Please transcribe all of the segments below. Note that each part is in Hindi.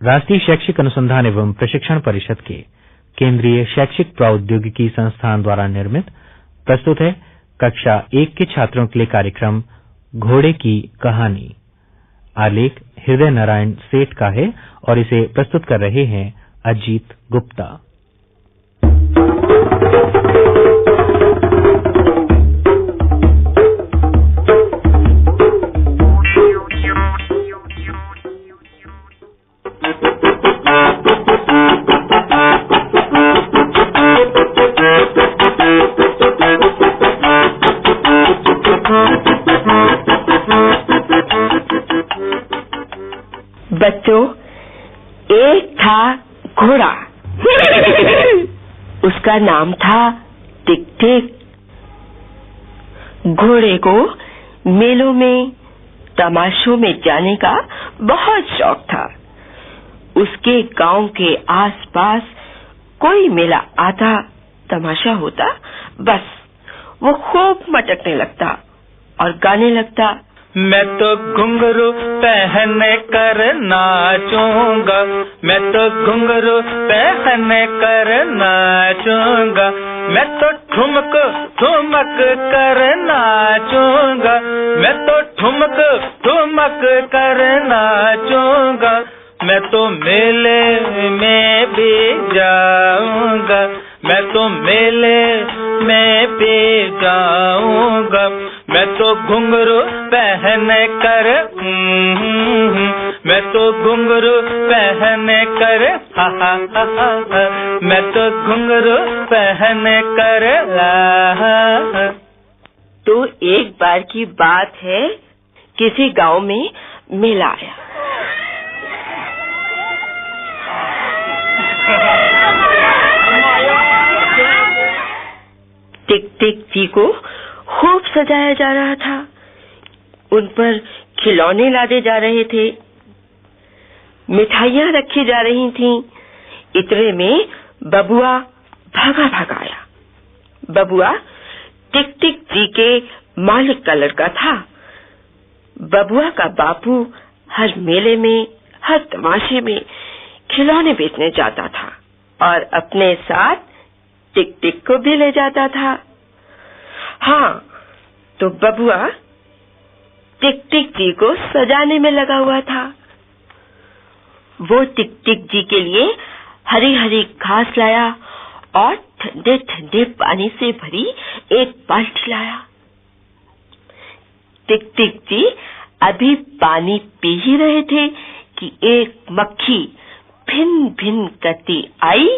राष्ट्रीय शैक्षिक अनुसंधान एवं प्रशिक्षण परिषद के केंद्रीय शैक्षिक प्रौद्योगिकी संस्थान द्वारा निर्मित, प्रस्तुत है कक्षा एक के छात्रों के लिए कार्यक्रम घोड़े की कहानी। आलेख हृदय नारायण सेठ का है और इसे प्रस्तुत कर रहे हैं अजीत गुप्ता। उसका नाम था टिक टिक। घोड़े को मेलों में, तमाशों में जाने का बहुत शौक था। उसके गाँव के आसपास कोई मेला आता, तमाशा होता, बस वो खूब मटकने लगता और गाने लगता। मैं तो घुंघरू पहन कर नाचूँगा। मैं तो घुंघरू पहन कर नाचूँगा। मैं तो ठुमक ठुमक कर नाचूँगा। मैं तो ठुमक ठुमक कर नाचूँगा। मैं तो मेले में भी जाऊँगा। मैं तो मेले में भी जाऊँगा। मैं तो घुंघरू पहन कर मैं तो घुंघरू पहन कर मैं तो घुंघरू पहन कर तो एक बार की बात है, किसी गाँव में मेला आया। टिक टिक जी को खूब सजाया जा रहा था। उन पर खिलौने लादे जा रहे थे। मिठाइयाँ रखी जा रही थीं। इतने में बबुआ भागा भागा आया। बबुआ टिक टिक जी के मालिक का लड़का था। बबुआ का बापू हर मेले में, हर तमाशे में खिलौने बेचने जाता था और अपने साथ टिक टिक को भी ले जाता था। हाँ तो बबुआ टिक टिक जी को सजाने में लगा हुआ था। वो टिक टिक जी के लिए हरी हरी घास लाया और ठंडे ठंडे पानी से भरी एक बाल्टी लाया। टिक टिक जी अभी पानी पी ही रहे थे कि एक मक्खी भिन भिन करती आई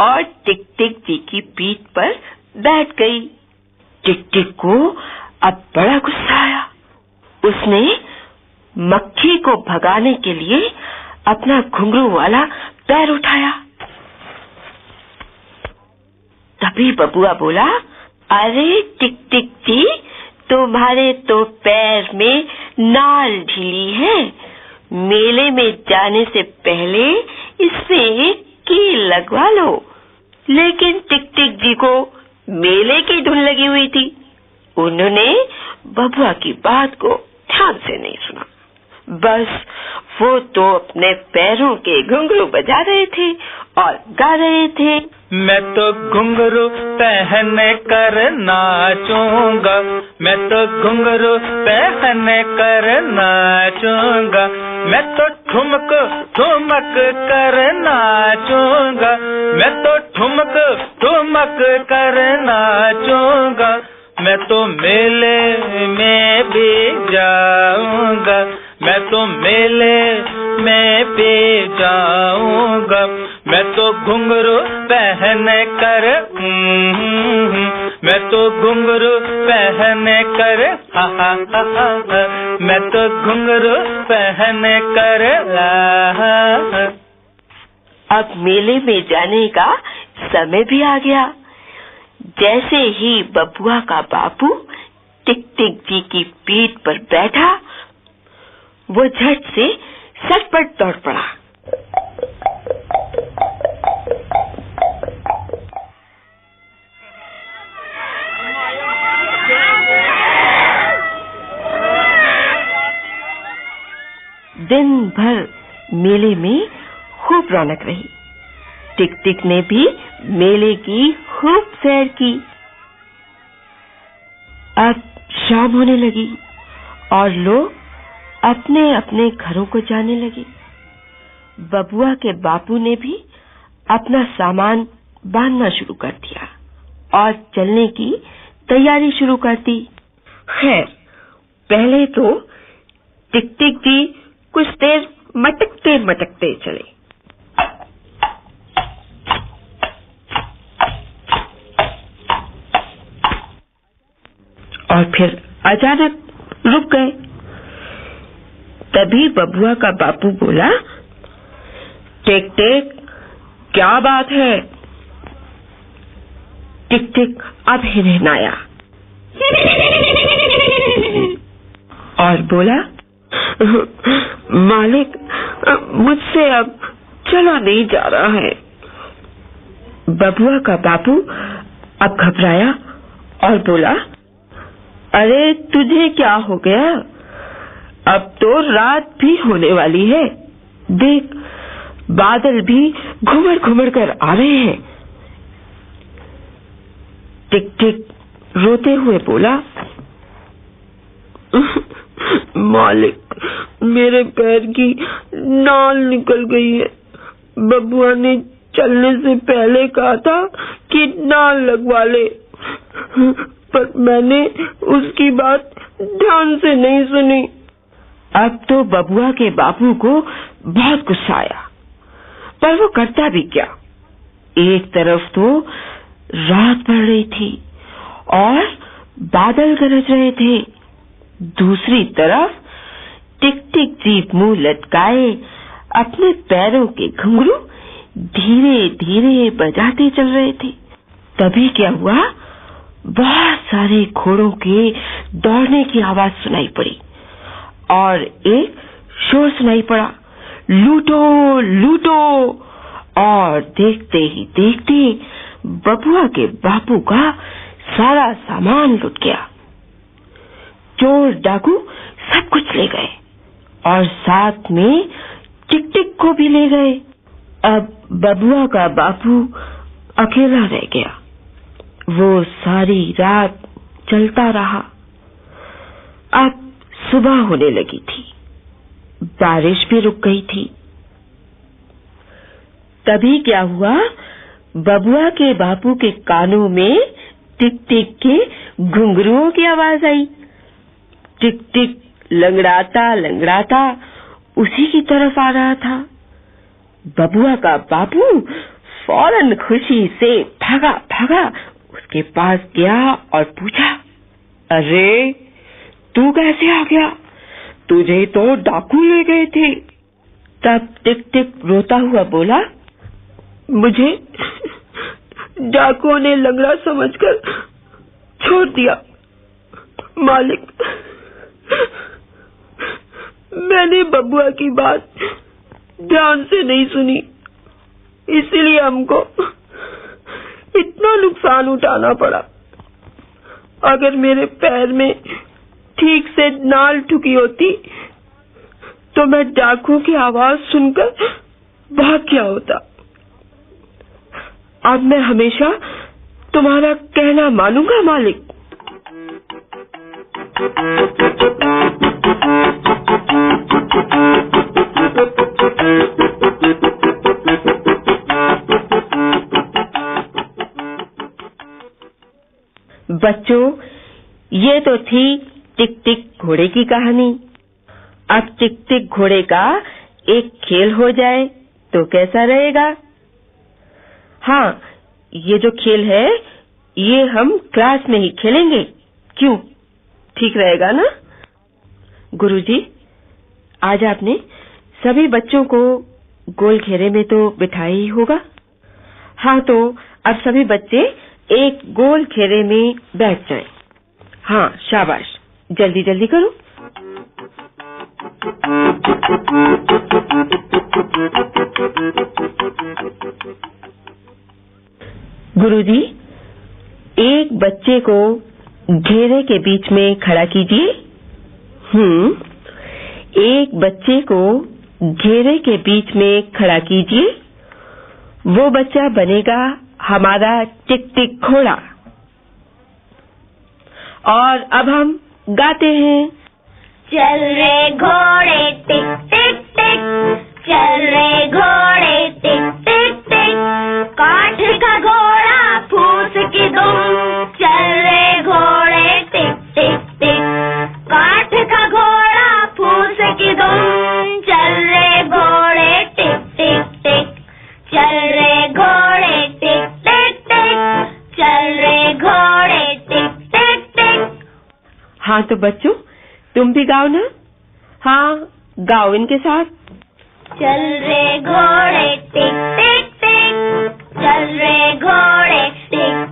और टिक टिक जी की पीठ पर बैठ गई। टिक को अब बड़ा गुस्सा आया। उसने मक्खी को भगाने के लिए अपना घुंघरू वाला पैर उठाया। तभी बबुआ बोला, अरे टिक टिक जी तुम्हारे तो पैर में नाल ढीली है। मेले में जाने से पहले इसमें कील लगवा लो। लेकिन टिक टिक जी को मेले की धुन लगी हुई थी। उन्होंने बबुआ की बात को ध्यान से नहीं सुना। बस वो तो अपने पैरों के घुंघरू बजा रहे थे और गा रहे थे। मैं तो घुंघरू पहन कर नाचूँगा। मैं तो घुंघरू पहन कर नाचूँगा। मैं तो ठुमक ठुमक कर नाचूँगा। मैं तो ठुमक ठुमक कर नाचूँगा। मैं तो मेले में भी जाऊँगा। मैं तो मेले में भी जाऊँगा। मैं तो घुंघरू पहन कर मैं तो घुंघरू पहन कर मैं तो घुंघरू पहन कर ला अब मेले में जाने का समय भी आ गया। जैसे ही बबुआ का बापू टिक टिक जी की पीठ पर बैठा, वो झट से सटपट दौड़ पड़ा। दिन भर मेले में खूब रौनक रही। टिक टिक ने भी मेले की खूब सैर की। अब शाम होने लगी और लोग अपने अपने घरों को जाने लगे। बबुआ के बापू ने भी अपना सामान बांधना शुरू कर दिया और चलने की तैयारी शुरू कर दी। खैर, पहले तो टिक टिक जी कुछ देर मटकते मटकते चले। और फिर अचानक रुक गए। तभी बबुआ का बापू बोला, टिक टिक, क्या बात है? टिक टिक, अब हिरनाया और बोला, मालिक, मुझसे अब चला नहीं जा रहा है। बबुआ का बापू अब घबराया और बोला अरे, तुझे क्या हो गया? अब तो रात भी होने वाली है। देख, बादल भी घुमड़ घुमड़ कर आ रहे हैं। टिक टिक, रोते हुए बोला, मालिक, मेरे पैर की नाल निकल गई है। बबुआ ने चलने से पहले कहा था कि नाल लगवा ले। पर मैंने उसकी बात ध्यान से नहीं सुनी। अब तो बबुआ के बापू को बहुत गुस्सा आया, पर वो करता भी क्या? एक तरफ़ तो रात पड़ रही थी और बादल गरज रहे थे। दूसरी तरफ़ टिक टिक जीप मुँह लटकाए, अपने पैरों के घुंघरू धीरे धीरे बजाते चल रहे थे। तभी क्या हुआ? बहुत सारे घोड़ों के दौड़ने की आवाज़ सुनाई पड़ी और एक शोर सुनाई पड़ा, लूटो लूटो! और देखते ही देखते बबुआ के बापू का सारा सामान लुट गया। चोर डाकू सब कुछ ले गए और साथ में टिक टिक को भी ले गए। अब बबुआ का बापू अकेला रह गया। वो सारी रात चलता रहा। अब सुबह होने लगी थी। बारिश भी रुक गई थी। तभी क्या हुआ? बबुआ के बापू के कानों में टिक टिक के घुंघरुओं की आवाज़ आई। टिक टिक लंगड़ाता लंगड़ाता उसी की तरफ़ आ रहा था। बबुआ का बापू फ़ौरन खुशी से भागा भागा उसके पास गया और पूछा, अरे, तू कैसे आ गया? तुझे तो डाकू ले गए थे। तब टिक टिक रोता हुआ बोला, मुझे डाकुओं ने लंगड़ा समझकर छोड़ दिया। मालिक, मैंने बबुआ की बात ध्यान से नहीं सुनी, इसीलिए हमको इतना नुकसान उठाना पड़ा। अगर मेरे पैर में ठीक से नाल ठुकी होती तो मैं डाकू की आवाज़ सुनकर भाग गया होता। अब मैं हमेशा तुम्हारा कहना मानूँगा, मालिक। बच्चों, ये तो थी टिक टिक घोड़े की कहानी। अब टिक टिक घोड़े का एक खेल हो जाए तो कैसा रहेगा? हाँ ये जो खेल है, ये हम क्लास में ही खेलेंगे। क्यों? ठीक रहेगा ना? गुरुजी, आज आपने सभी बच्चों को गोल घेरे में तो बिठाया ही होगा। हाँ तो अब सभी बच्चे एक गोल घेरे में बैठ जाएँ। हाँ शाबाश। जल्दी जल्दी करो। गुरुजी, एक बच्चे को घेरे के बीच में खड़ा कीजिए। हम्म एक बच्चे को घेरे के बीच में खड़ा कीजिए। वो बच्चा बनेगा हमारा टिक टिक घोड़ा और अब हम गाते हैं। चल रे घोड़े टिक टिक। टिक चल रे घोड़े टिक टिक। टिक काठ का घोड़ा, फूस की दुम। चल रे घोड़े टिक टिक टिक। हाँ तो बच्चों, तुम भी गाओ ना। हाँ गाओ इनके साथ। चल रे घोड़े, टिक टिक टिक। चल रे घोड़े, टिक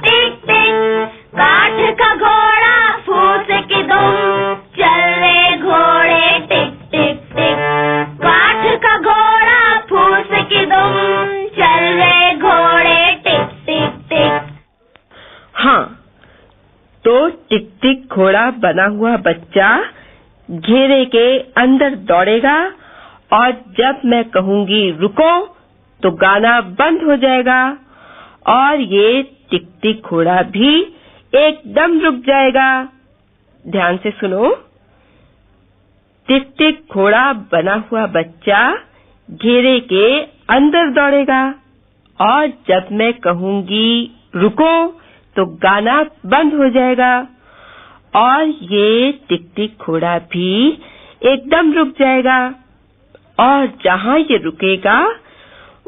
घोड़ा बना हुआ बच्चा घेरे के अंदर दौड़ेगा और जब मैं कहूँगी रुको तो गाना बंद हो जाएगा और ये टिक टिक घोड़ा भी एकदम रुक जाएगा। ध्यान से सुनो। टिक टिक घोड़ा बना हुआ बच्चा घेरे के अंदर दौड़ेगा और जब मैं कहूँगी रुको तो गाना बंद हो जाएगा। और ये टिक टिक घोड़ा भी एकदम रुक जाएगा। और जहाँ ये रुकेगा,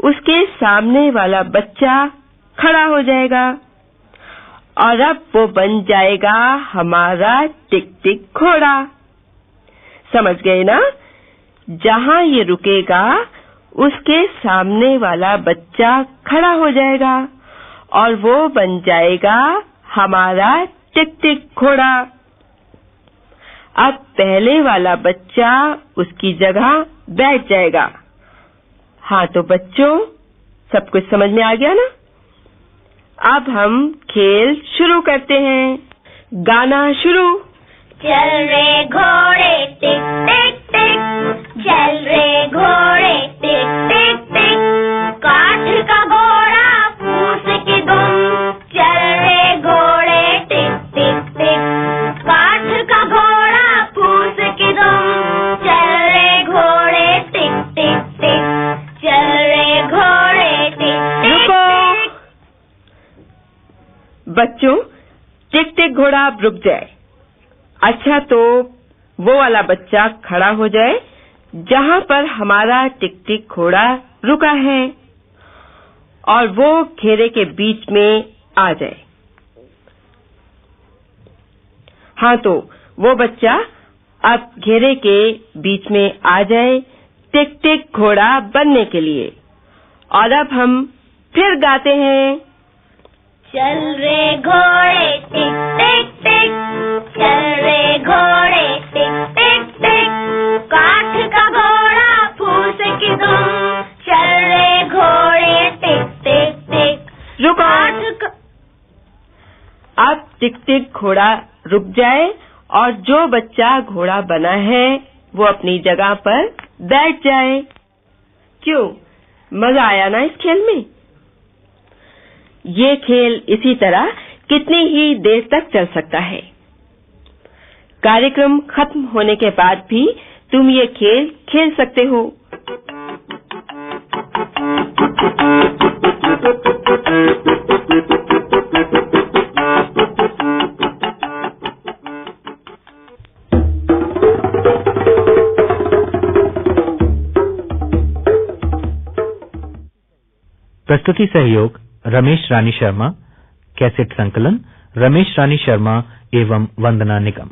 उसके सामने वाला बच्चा खड़ा हो जाएगा। और अब वो बन जाएगा हमारा टिक टिक घोड़ा। समझ गए ना? जहाँ ये रुकेगा, उसके सामने वाला बच्चा खड़ा हो जाएगा। और वो बन जाएगा हमारा टिक टिक घोड़ा। अब पहले वाला बच्चा उसकी जगह बैठ जाएगा। हाँ तो बच्चों, सब कुछ समझ में आ गया ना? अब हम खेल शुरू करते हैं। गाना शुरू। चल रे घोड़े टिक टिक टिक। चल रे घोड़े। बच्चों टिक टिक घोड़ा अब रुक जाए। अच्छा तो वो वाला बच्चा खड़ा हो जाए, जहाँ पर हमारा टिक टिक घोड़ा रुका है, और वो घेरे के बीच में आ जाए। हाँ तो वो बच्चा अब घेरे के बीच में आ जाए टिक टिक घोड़ा बनने के लिए। और अब हम फिर गाते हैं। चल रे घोड़े टिक टिक टिक। चल रे घोड़े टिक टिक टिक। काठ का घोड़ा फूस की दुम चल रे घोड़े टिक टिक टिक। रुको। का अब टिक टिक घोड़ा रुक जाए और जो बच्चा घोड़ा बना है वो अपनी जगह पर बैठ जाए। क्यों? मज़ा आया ना इस खेल में? ये खेल इसी तरह कितनी ही देर तक चल सकता है। कार्यक्रम खत्म होने के बाद भी तुम ये खेल खेल सकते हो। प्रस्तुति सहयोग रमेश रानी शर्मा कैसेट संकलन रमेश रानी शर्मा एवं वंदना निगम।